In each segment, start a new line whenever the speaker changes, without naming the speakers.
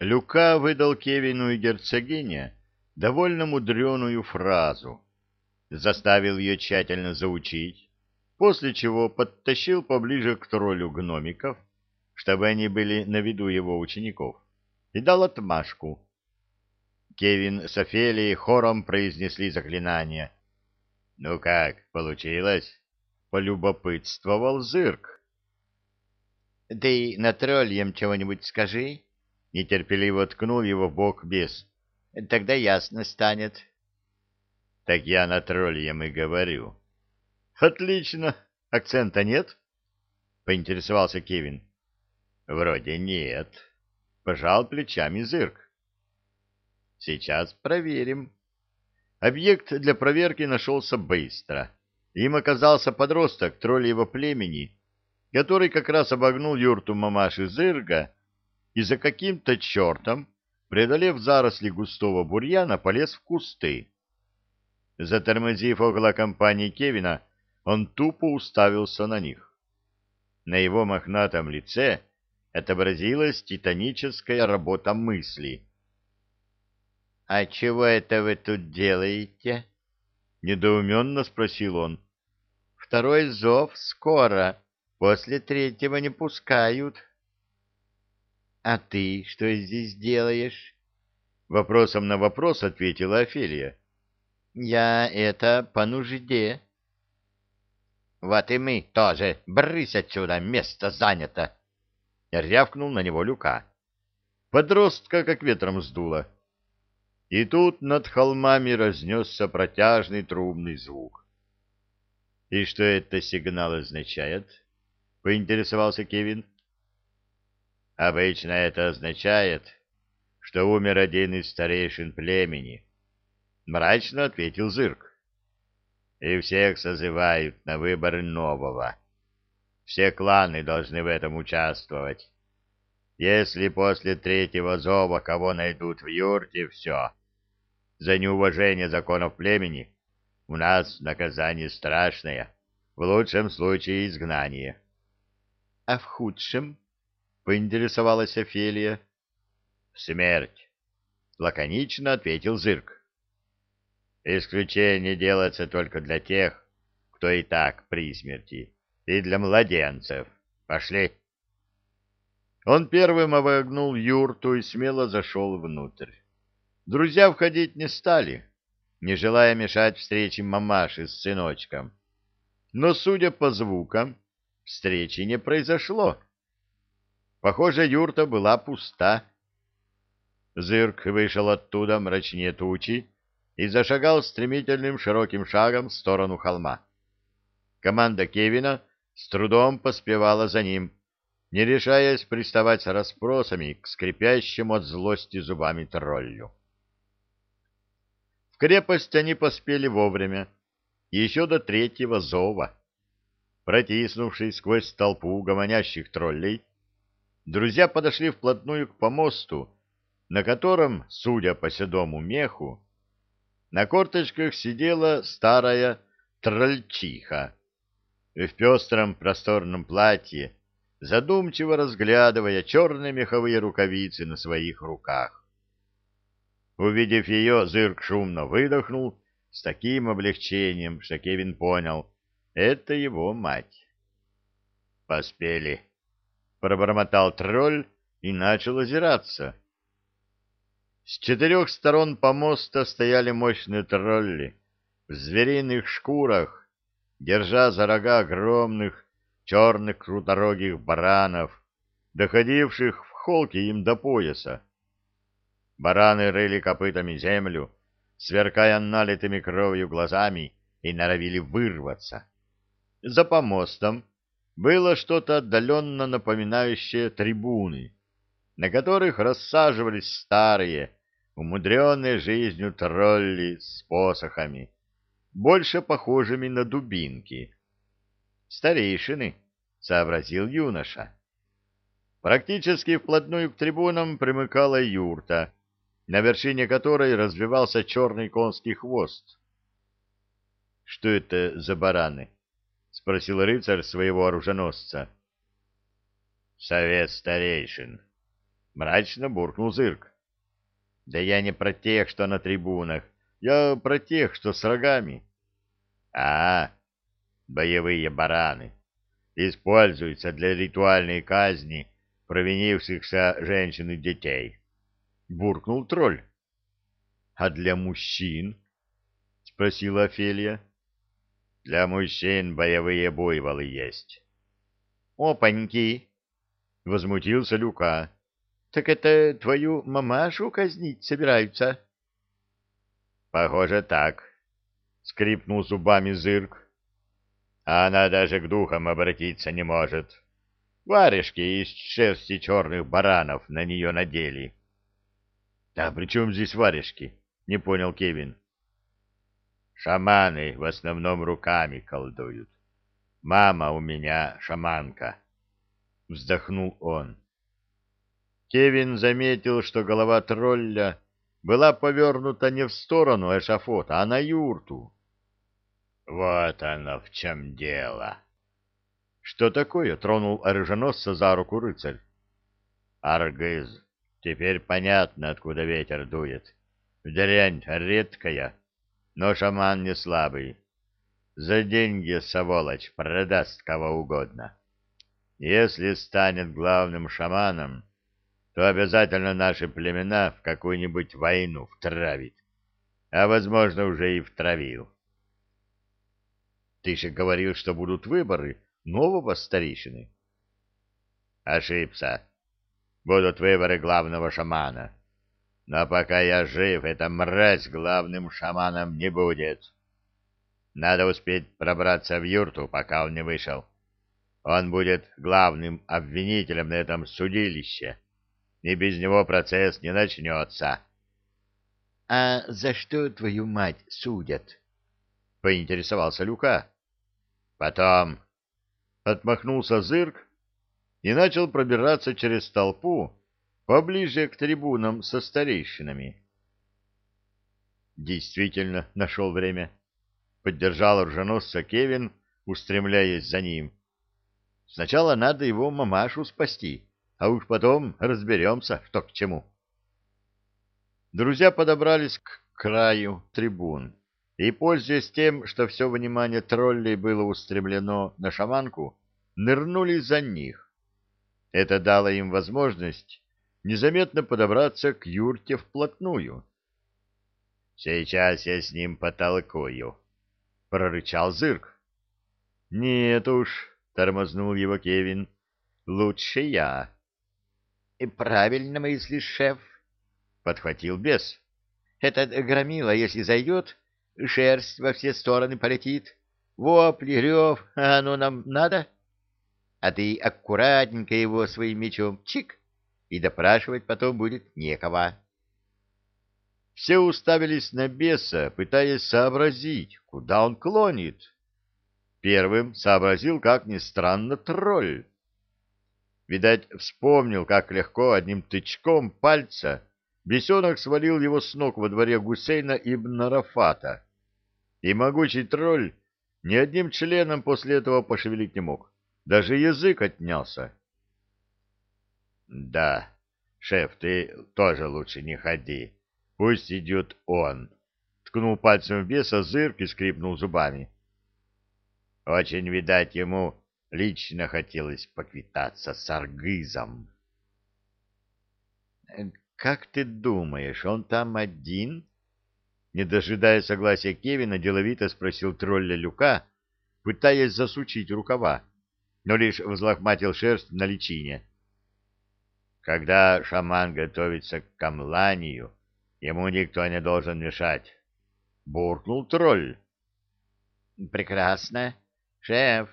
Люка выдал Кевину и герцогине довольно мудреную фразу, заставил ее тщательно заучить, после чего подтащил поближе к троллю гномиков, чтобы они были на виду его учеников, и дал отмашку. Кевин с Офелией хором произнесли заклинание. «Ну как, получилось?» — полюбопытствовал Зырк.
«Ты на тролльем чего-нибудь скажи?» — нетерпеливо ткнул его в бок бес. «Тогда ясно станет».
«Так я на тролльем и говорю». «Отлично. Акцента нет?» — поинтересовался Кевин. «Вроде нет». Пожал плечами Зырк. «Сейчас проверим». Объект для проверки нашелся быстро. Им оказался подросток тролльего племени, который как раз обогнул юрту мамаши Зырга и за каким-то чертом, преодолев заросли густого бурьяна, полез в кусты. Затормозив около компании Кевина, он тупо уставился на них. На его мохнатом лице отобразилась титаническая работа мысли.
— А чего это вы тут делаете? — недоуменно спросил он. — Второй зов скоро, после третьего не пускают. — А ты что здесь делаешь? — вопросом на вопрос ответила Офелия. — Я это по нужде. — Вот и мы тоже. Брысь отсюда, место занято. Рявкнул на него Люка.
Подростка как ветром сдуло. И тут над холмами разнесся протяжный трубный звук. — И что это сигнал означает? — поинтересовался Кевин. — Обычно это означает, что умер один из старейшин племени. Мрачно ответил Зырк. И всех созывают на выборы нового. Все кланы должны в этом участвовать. Если после третьего зова кого найдут в юрте, все за неуважение законов племени у нас наказание страшное, в лучшем случае изгнание.
— А в худшем? — поинтересовалась Офелия.
— Смерть, — лаконично ответил Зырк. — Исключение делается только для тех, кто и так при смерти, и для младенцев. Пошли. Он первым обогнул юрту и смело зашел внутрь. Друзья входить не стали, не желая мешать встрече мамаши с сыночком. Но, судя по звукам, встречи не произошло. Похоже, юрта была пуста. Зырк вышел оттуда мрачнее тучи и зашагал стремительным широким шагом в сторону холма. Команда Кевина с трудом поспевала за ним, не решаясь приставать с расспросами к скрипящему от злости зубами троллю крепость они поспели вовремя, еще до третьего зова. Протиснувшись сквозь толпу гомонящих троллей, друзья подошли вплотную к помосту, на котором, судя по седому меху, на корточках сидела старая трольчиха в пестром просторном платье, задумчиво разглядывая черные меховые рукавицы на своих руках. Увидев ее, Зырк шумно выдохнул с таким облегчением, что Кевин понял — это его мать. «Поспели», — пробормотал тролль и начал озираться. С четырех сторон помоста стояли мощные тролли в звериных шкурах, держа за рога огромных черных круторогих баранов, доходивших в холке им до пояса. Бараны рыли копытами землю, сверкая налитыми кровью глазами, и норовили вырваться. За помостом было что-то отдаленно напоминающее трибуны, на которых рассаживались старые, умудренные жизнью тролли с посохами, больше похожими на дубинки. «Старейшины», — сообразил юноша. Практически вплотную к трибунам примыкала юрта — на вершине которой развивался черный конский хвост. — Что это за бараны? — спросил рыцарь своего оруженосца. — Совет старейшин. Мрачно буркнул Зырк. Да я не про тех, что на трибунах. Я про тех, что с рогами. А, боевые бараны. Используются для ритуальной казни провинившихся женщин и детей. Буркнул тролль. А для мужчин? Спросила Офелия. Для мужчин боевые буйволы есть. Опаньки! Возмутился Люка. Так это твою мамашу казнить собираются? Похоже, так. Скрипнул зубами зырк. А она даже к духам обратиться не может. Варежки из шерсти черных баранов на нее надели. — А при чем здесь варежки? — не понял Кевин. Шаманы в основном руками колдуют. Мама у меня шаманка. Вздохнул он. Кевин заметил, что голова тролля была повернута не в сторону эшафота, а на юрту. Вот оно в чем дело. Что такое? Тронул оруженосца за руку рыцарь. Аргыз. Теперь понятно, откуда ветер дует. Дрянь редкая, но шаман не слабый. За деньги, сволочь, продаст кого угодно. Если станет главным шаманом, то обязательно наши племена в какую-нибудь войну втравит. А, возможно, уже и втравил. Ты же говорил, что будут выборы нового старейшины. Ошибся. Будут выборы главного шамана. Но пока я жив, эта мразь главным шаманом не будет. Надо успеть пробраться в юрту, пока он не вышел. Он будет главным обвинителем на этом судилище, и без него процесс не начнется. — А за что твою мать судят? — поинтересовался Люка. — Потом. Отмахнулся Зырк и начал пробираться через толпу, поближе к трибунам со старейшинами. Действительно нашел время. Поддержал оруженосца Кевин, устремляясь за ним. Сначала надо его мамашу спасти, а уж потом разберемся, что к чему. Друзья подобрались к краю трибун и, пользуясь тем, что все внимание троллей было устремлено на шаманку, нырнули за них. Это дало им возможность незаметно подобраться к юрте вплотную. — Сейчас я с ним потолкую, — прорычал Зырк. — Нет уж, — тормознул его Кевин, — лучше я. — И правильно мыслишь, шеф, — подхватил бес. — Этот громила, если зайдет, шерсть во все стороны полетит. Вопли, рев, а оно нам надо? А ты аккуратненько его своим мечом чик и допрашивать потом будет некого. Все уставились на беса, пытаясь сообразить, куда он клонит. Первым сообразил, как ни странно, тролль. Видать, вспомнил, как легко одним тычком пальца бесенок свалил его с ног во дворе Гусейна ибн Рафата. И могучий тролль ни одним членом после этого пошевелить не мог. Даже язык отнялся. Да, шеф, ты тоже лучше не ходи. Пусть идет он. Ткнул пальцем в беса, зырк и скрипнул зубами. Очень, видать, ему лично хотелось поквитаться с Аргызом. «Как ты думаешь, он там один?» Не дожидая согласия Кевина, деловито спросил тролля Люка, пытаясь засучить рукава, но лишь взлохматил шерсть на личине. Когда шаман готовится к камланию, ему никто не должен мешать. Буркнул тролль. Прекрасно. Шеф,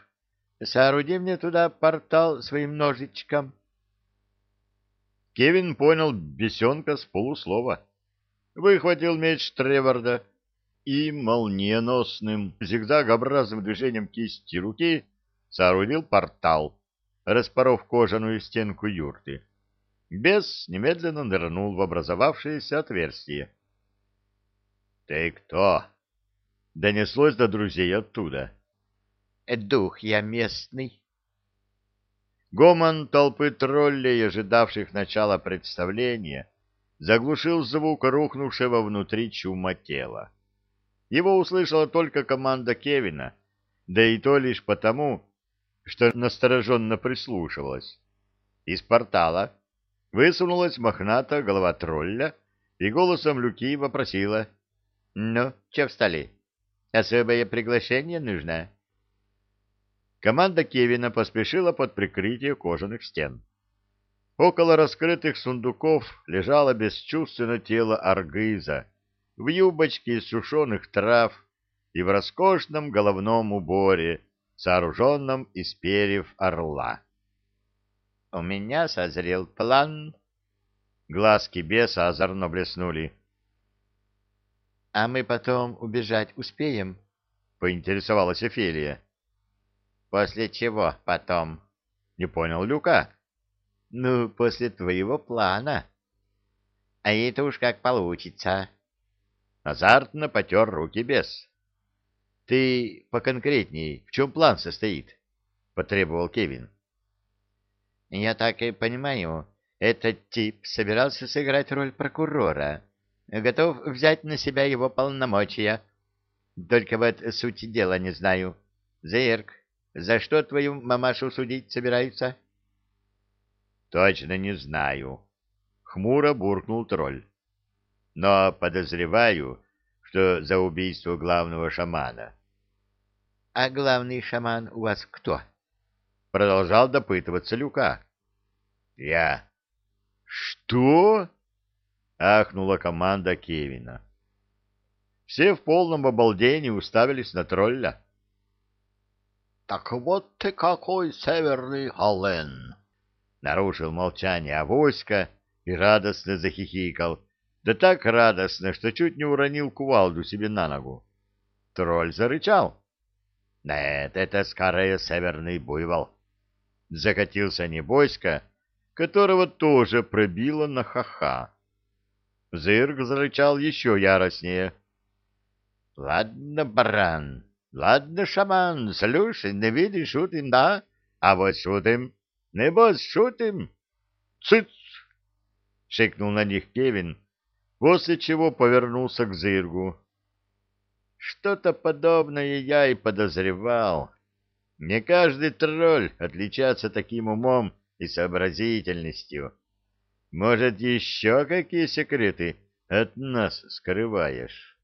сооруди мне туда портал своим ножичком. Кевин понял бесенка с полуслова. Выхватил меч Треворда и молниеносным зигзагообразным движением кисти руки соорудил портал, распоров кожаную стенку юрты. Бес немедленно нырнул в образовавшееся отверстие. — Ты кто? — донеслось до друзей оттуда. — Дух я местный. Гомон толпы троллей, ожидавших начала представления, заглушил звук рухнувшего внутри чума тела. Его услышала только команда Кевина, да и то лишь потому, что настороженно прислушивалась. Из портала высунулась мохната голова тролля и голосом Люки вопросила. — Ну, че встали? Особое приглашение нужно? Команда Кевина поспешила под прикрытие кожаных стен. Около раскрытых сундуков лежало бесчувственное тело аргыза в юбочке из сушеных трав и в роскошном головном уборе, сооруженном из перьев орла. — У меня созрел план. Глазки беса озорно блеснули. — А мы потом убежать успеем? — поинтересовалась Офелия. — После чего потом? — не понял Люка. — Ну, после твоего плана. — А это уж как получится. Азартно потер руки бес. — Ты поконкретней, в чем план состоит? — потребовал Кевин. — Я так и понимаю, этот тип собирался сыграть роль прокурора, готов взять на себя его полномочия. Только вот суть дела не знаю. Зерк, за что твою мамашу судить собираются? — Точно не знаю. Хмуро буркнул тролль. Но подозреваю, что за убийство главного шамана. — А главный шаман у вас кто? — продолжал допытываться Люка. — Я. — Что? — ахнула команда Кевина. Все в полном обалдении уставились на тролля.
Так вот ты какой северный Аллен!
Нарушил молчание авоська и радостно захихикал. Да так радостно, что чуть не уронил кувалду себе на ногу. Тролль зарычал. Нет, это скорее северный буйвол. Закатился небойска, которого тоже пробило на ха-ха. Зырк зарычал еще яростнее. — Ладно, баран, Ладно, шаман, слушай, не видишь, шутим, да? А вот шутим. Небось, шутим. Цыц! Шикнул на них Кевин, после чего повернулся к Зыргу. Что-то подобное я и подозревал. Не каждый тролль отличается таким умом и сообразительностью. Может, еще какие секреты от нас скрываешь?